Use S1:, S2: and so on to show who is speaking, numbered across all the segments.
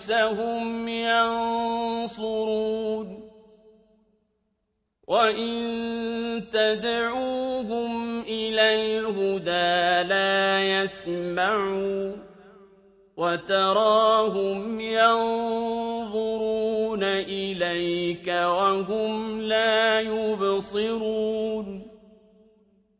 S1: أنفسهم ينصرون وإن تدعوهم إلى الهدى لا يسمعون وتراهم ينظرون إليك وهم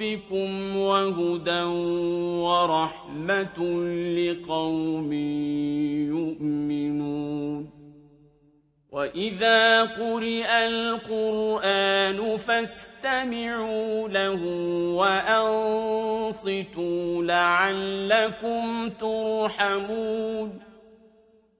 S1: ربكم وهدى ورحمة لقوم يؤمنون. وإذا قرئ القرآن فاستمعوا له وأنصتوا لعلكم ترحمون.